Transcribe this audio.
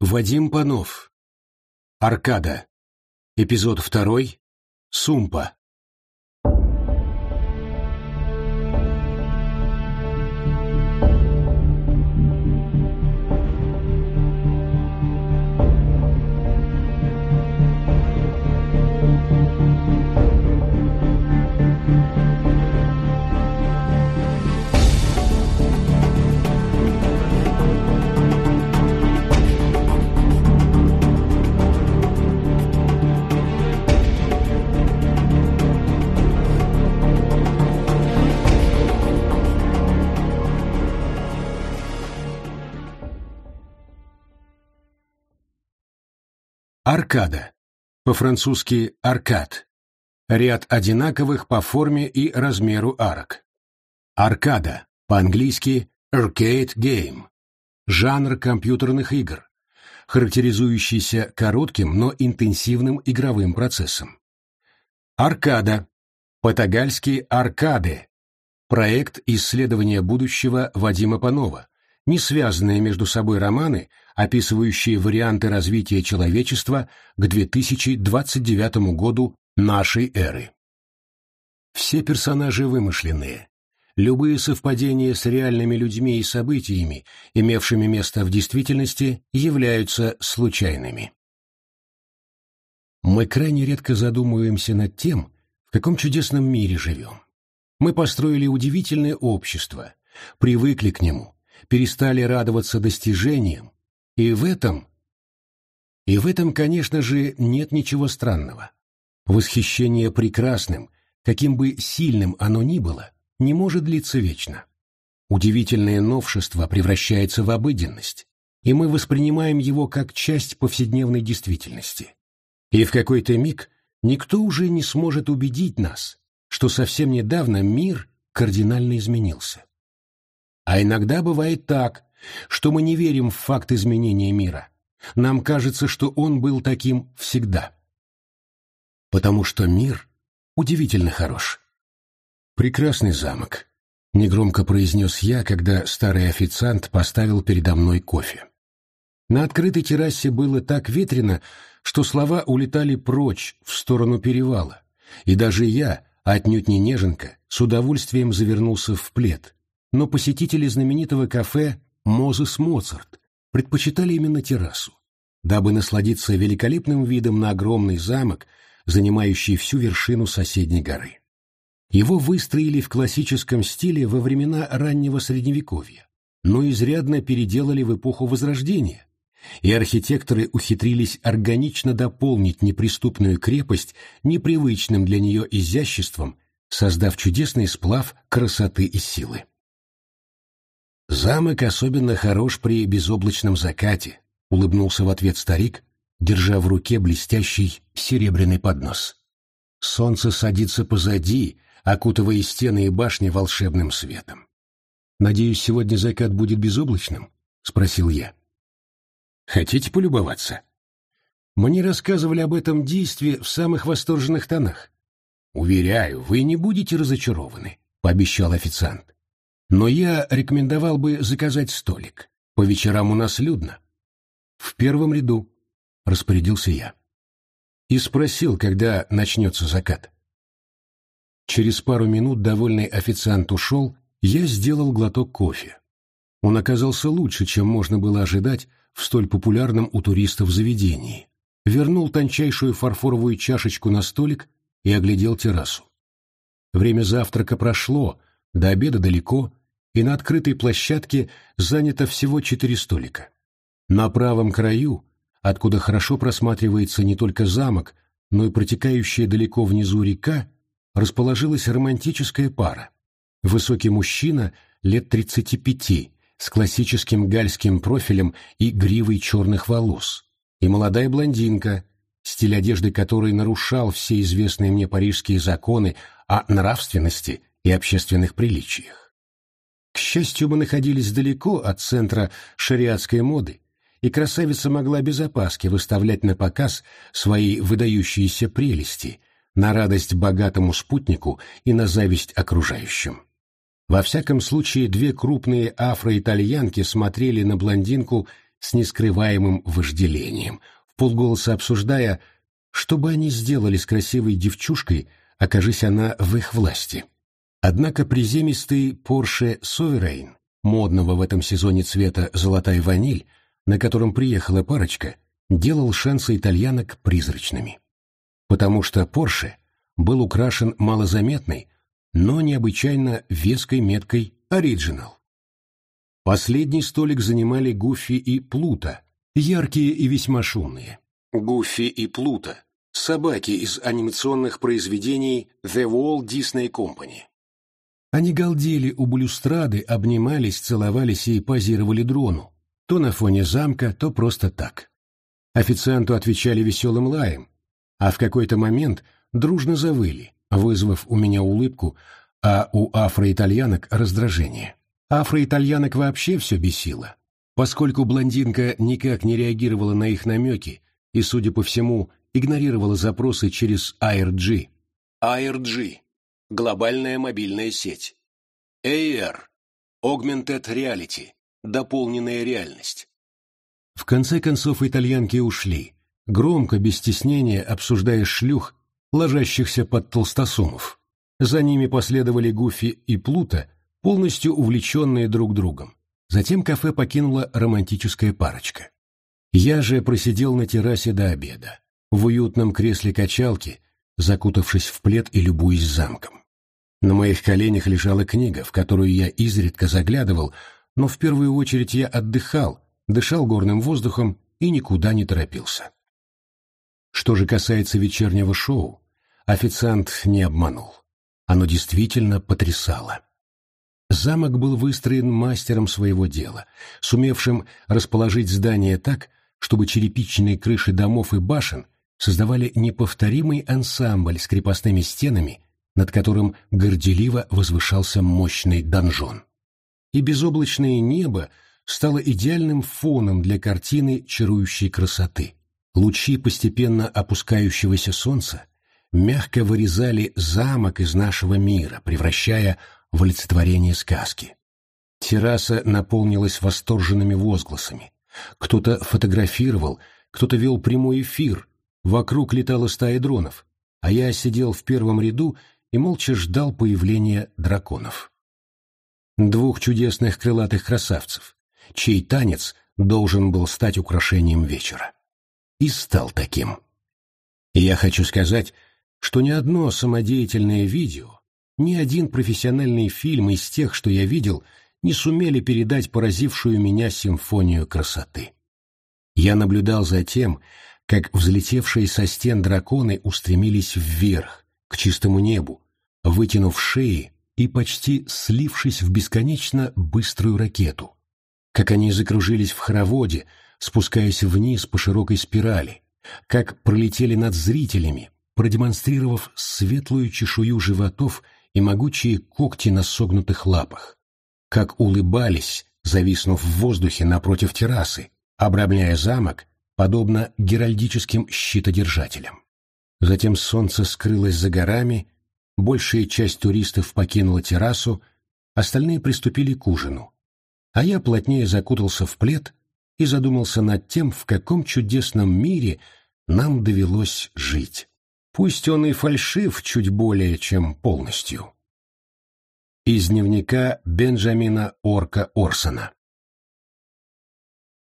Вадим Панов. Аркада. Эпизод второй. Сумпа. Аркада. По-французски «аркад». Ряд одинаковых по форме и размеру арок. Аркада. По-английски «arcade game». Жанр компьютерных игр, характеризующийся коротким, но интенсивным игровым процессом. Аркада. По-тагальски «аркаде». Проект исследования будущего Вадима Панова, не связанные между собой романы, описывающие варианты развития человечества к 2029 году нашей эры. Все персонажи вымышленные. Любые совпадения с реальными людьми и событиями, имевшими место в действительности, являются случайными. Мы крайне редко задумываемся над тем, в каком чудесном мире живем. Мы построили удивительное общество, привыкли к нему, перестали радоваться достижениям, и в этом... И в этом, конечно же, нет ничего странного. Восхищение прекрасным, каким бы сильным оно ни было, не может длиться вечно. Удивительное новшество превращается в обыденность, и мы воспринимаем его как часть повседневной действительности. И в какой-то миг никто уже не сможет убедить нас, что совсем недавно мир кардинально изменился. А иногда бывает так, что мы не верим в факт изменения мира. Нам кажется, что он был таким всегда. Потому что мир удивительно хорош. Прекрасный замок, негромко произнес я, когда старый официант поставил передо мной кофе. На открытой террасе было так ветрено, что слова улетали прочь в сторону перевала, и даже я, отнюдь не неженка, с удовольствием завернулся в плед, но посетители знаменитого кафе «Мозес Моцарт» предпочитали именно террасу, дабы насладиться великолепным видом на огромный замок, занимающий всю вершину соседней горы. Его выстроили в классическом стиле во времена раннего Средневековья, но изрядно переделали в эпоху Возрождения, и архитекторы ухитрились органично дополнить неприступную крепость непривычным для нее изяществом, создав чудесный сплав красоты и силы. «Замок особенно хорош при безоблачном закате», — улыбнулся в ответ старик, держа в руке блестящий серебряный поднос. Солнце садится позади, окутывая стены и башни волшебным светом. «Надеюсь, сегодня закат будет безоблачным?» — спросил я. «Хотите полюбоваться?» Мне рассказывали об этом действии в самых восторженных тонах. «Уверяю, вы не будете разочарованы», — пообещал официант. Но я рекомендовал бы заказать столик. По вечерам у нас людно. В первом ряду, распорядился я. И спросил, когда начнется закат. Через пару минут довольный официант ушел, я сделал глоток кофе. Он оказался лучше, чем можно было ожидать в столь популярном у туристов заведении. Вернул тончайшую фарфоровую чашечку на столик и оглядел террасу. Время завтрака прошло, до обеда далеко, и на открытой площадке занято всего четыре столика. На правом краю, откуда хорошо просматривается не только замок, но и протекающая далеко внизу река, расположилась романтическая пара. Высокий мужчина лет тридцати пяти, с классическим гальским профилем и гривой черных волос, и молодая блондинка, стиль одежды которой нарушал все известные мне парижские законы о нравственности и общественных приличиях. К счастью, мы находились далеко от центра шариатской моды, и красавица могла без опаски выставлять на показ свои выдающиеся прелести на радость богатому спутнику и на зависть окружающим. Во всяком случае, две крупные афроитальянки смотрели на блондинку с нескрываемым вожделением, в полголоса обсуждая, что бы они сделали с красивой девчушкой, окажись она в их власти. Однако приземистый Porsche Sovereign, модного в этом сезоне цвета золотая ваниль, на котором приехала парочка, делал шансы итальянок призрачными. Потому что Porsche был украшен малозаметной, но необычайно веской меткой «Original». Последний столик занимали Гуффи и Плута, яркие и весьма шумные. Гуффи и Плута – собаки из анимационных произведений The Walt Disney Company. Они галдели у балюстрады, обнимались, целовались и позировали дрону, то на фоне замка, то просто так. Официанту отвечали веселым лаем, а в какой-то момент дружно завыли, вызвав у меня улыбку, а у афроитальянок раздражение. Афроитальянок вообще все бесило, поскольку блондинка никак не реагировала на их намеки и, судя по всему, игнорировала запросы через ARG. ARG – глобальная мобильная сеть. AR – Augmented Reality – дополненная реальность. В конце концов итальянки ушли, громко, без стеснения обсуждая шлюх, ложащихся под толстосумов. За ними последовали Гуфи и Плута – полностью увлеченные друг другом. Затем кафе покинула романтическая парочка. Я же просидел на террасе до обеда, в уютном кресле качалки, закутавшись в плед и любуясь замком. На моих коленях лежала книга, в которую я изредка заглядывал, но в первую очередь я отдыхал, дышал горным воздухом и никуда не торопился. Что же касается вечернего шоу, официант не обманул. Оно действительно потрясало. Замок был выстроен мастером своего дела, сумевшим расположить здание так, чтобы черепичные крыши домов и башен создавали неповторимый ансамбль с крепостными стенами, над которым горделиво возвышался мощный донжон. И безоблачное небо стало идеальным фоном для картины чарующей красоты. Лучи постепенно опускающегося солнца мягко вырезали замок из нашего мира, превращая в олицетворение сказки. Терраса наполнилась восторженными возгласами. Кто-то фотографировал, кто-то вел прямой эфир, вокруг летала стая дронов, а я сидел в первом ряду и молча ждал появления драконов. Двух чудесных крылатых красавцев, чей танец должен был стать украшением вечера. И стал таким. И я хочу сказать, что ни одно самодеятельное видео ни один профессиональный фильм из тех, что я видел, не сумели передать поразившую меня симфонию красоты. Я наблюдал за тем, как взлетевшие со стен драконы устремились вверх, к чистому небу, вытянув шеи и почти слившись в бесконечно быструю ракету, как они закружились в хороводе, спускаясь вниз по широкой спирали, как пролетели над зрителями, продемонстрировав светлую чешую животов и могучие когти на согнутых лапах, как улыбались, зависнув в воздухе напротив террасы, обрамляя замок, подобно геральдическим щитодержателям. Затем солнце скрылось за горами, большая часть туристов покинула террасу, остальные приступили к ужину. А я плотнее закутался в плед и задумался над тем, в каком чудесном мире нам довелось жить пусть он и фальшив чуть более чем полностью. Из дневника Бенджамина Орка Орсона